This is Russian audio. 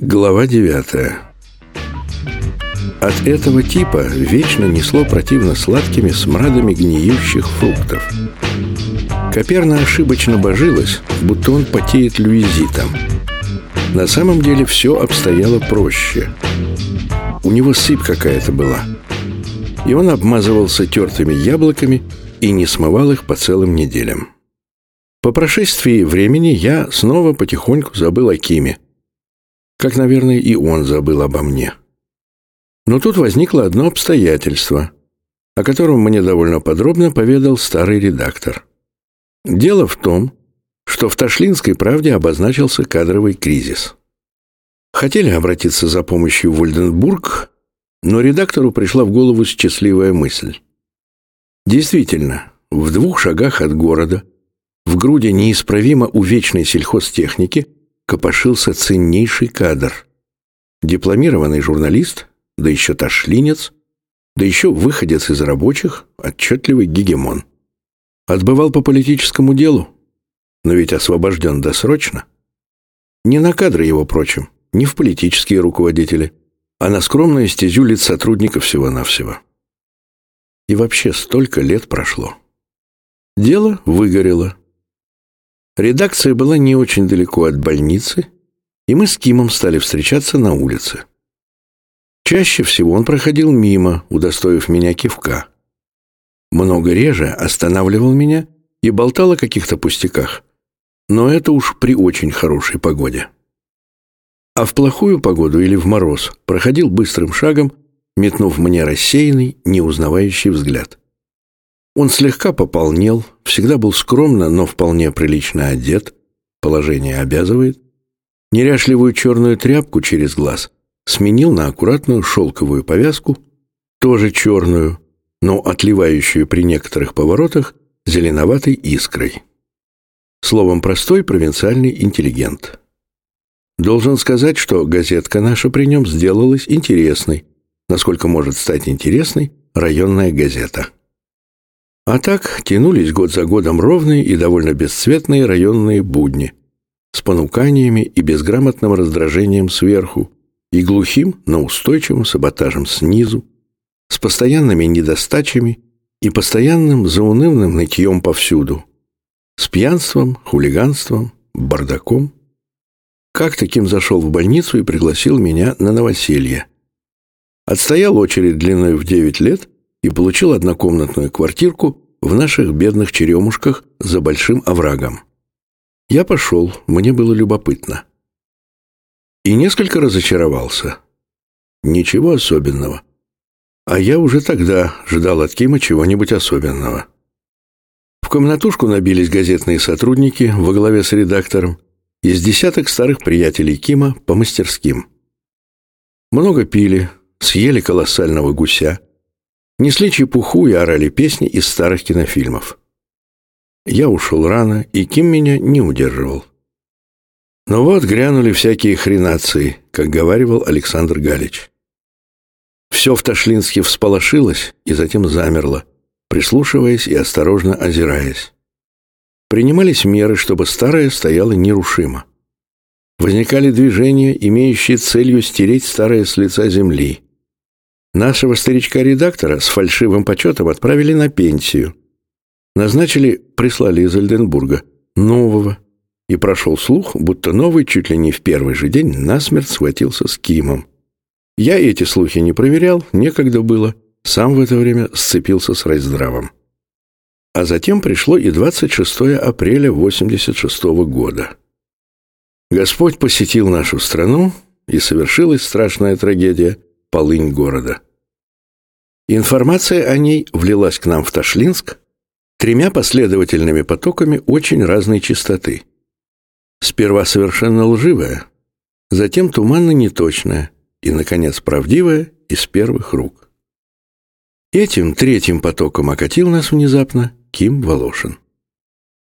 Глава 9 От этого типа вечно несло противно сладкими смрадами гниющих фруктов. Коперна ошибочно божилась, будто он потеет люизитом. На самом деле все обстояло проще. У него сыпь какая-то была. И он обмазывался тертыми яблоками и не смывал их по целым неделям. По прошествии времени я снова потихоньку забыл о Киме – как, наверное, и он забыл обо мне. Но тут возникло одно обстоятельство, о котором мне довольно подробно поведал старый редактор. Дело в том, что в Ташлинской правде обозначился кадровый кризис. Хотели обратиться за помощью в Ольденбург, но редактору пришла в голову счастливая мысль. Действительно, в двух шагах от города, в груди неисправимо увечной сельхозтехники – копошился ценнейший кадр. Дипломированный журналист, да еще ташлинец, да еще выходец из рабочих, отчетливый гегемон. Отбывал по политическому делу, но ведь освобожден досрочно. Не на кадры его, прочим, не в политические руководители, а на скромную стезю лиц сотрудников всего-навсего. И вообще столько лет прошло. Дело выгорело. Редакция была не очень далеко от больницы, и мы с Кимом стали встречаться на улице. Чаще всего он проходил мимо, удостоив меня кивка. Много реже останавливал меня и болтал о каких-то пустяках. Но это уж при очень хорошей погоде. А в плохую погоду или в мороз проходил быстрым шагом, метнув мне рассеянный, неузнавающий взгляд. Он слегка пополнел, всегда был скромно, но вполне прилично одет, положение обязывает. Неряшливую черную тряпку через глаз сменил на аккуратную шелковую повязку, тоже черную, но отливающую при некоторых поворотах зеленоватой искрой. Словом, простой провинциальный интеллигент. Должен сказать, что газетка наша при нем сделалась интересной, насколько может стать интересной районная газета. А так тянулись год за годом ровные и довольно бесцветные районные будни с понуканиями и безграмотным раздражением сверху и глухим, но устойчивым саботажем снизу, с постоянными недостачами и постоянным заунывным нытьем повсюду, с пьянством, хулиганством, бардаком. Как таким зашел в больницу и пригласил меня на новоселье. Отстоял очередь длиной в девять лет – и получил однокомнатную квартирку в наших бедных черемушках за большим оврагом. Я пошел, мне было любопытно. И несколько разочаровался. Ничего особенного. А я уже тогда ждал от Кима чего-нибудь особенного. В комнатушку набились газетные сотрудники во главе с редактором из десяток старых приятелей Кима по мастерским. Много пили, съели колоссального гуся, Несли чепуху и орали песни из старых кинофильмов. Я ушел рано, и Ким меня не удерживал. Но вот грянули всякие хренации, как говаривал Александр Галич. Все в Ташлинске всполошилось и затем замерло, прислушиваясь и осторожно озираясь. Принимались меры, чтобы старое стояло нерушимо. Возникали движения, имеющие целью стереть старое с лица земли – Нашего старичка-редактора с фальшивым почетом отправили на пенсию. Назначили, прислали из Ольденбурга, нового. И прошел слух, будто новый чуть ли не в первый же день насмерть схватился с Кимом. Я эти слухи не проверял, некогда было. Сам в это время сцепился с райздравом. А затем пришло и 26 апреля 86 -го года. Господь посетил нашу страну, и совершилась страшная трагедия – полынь города. Информация о ней влилась к нам в Ташлинск тремя последовательными потоками очень разной частоты. Сперва совершенно лживая, затем туманно неточная и, наконец, правдивая из первых рук. Этим третьим потоком окатил нас внезапно Ким Волошин.